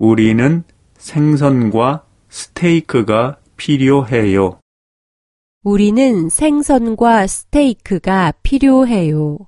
우리는 생선과 스테이크가 필요해요. 우리는 생선과 스테이크가 필요해요.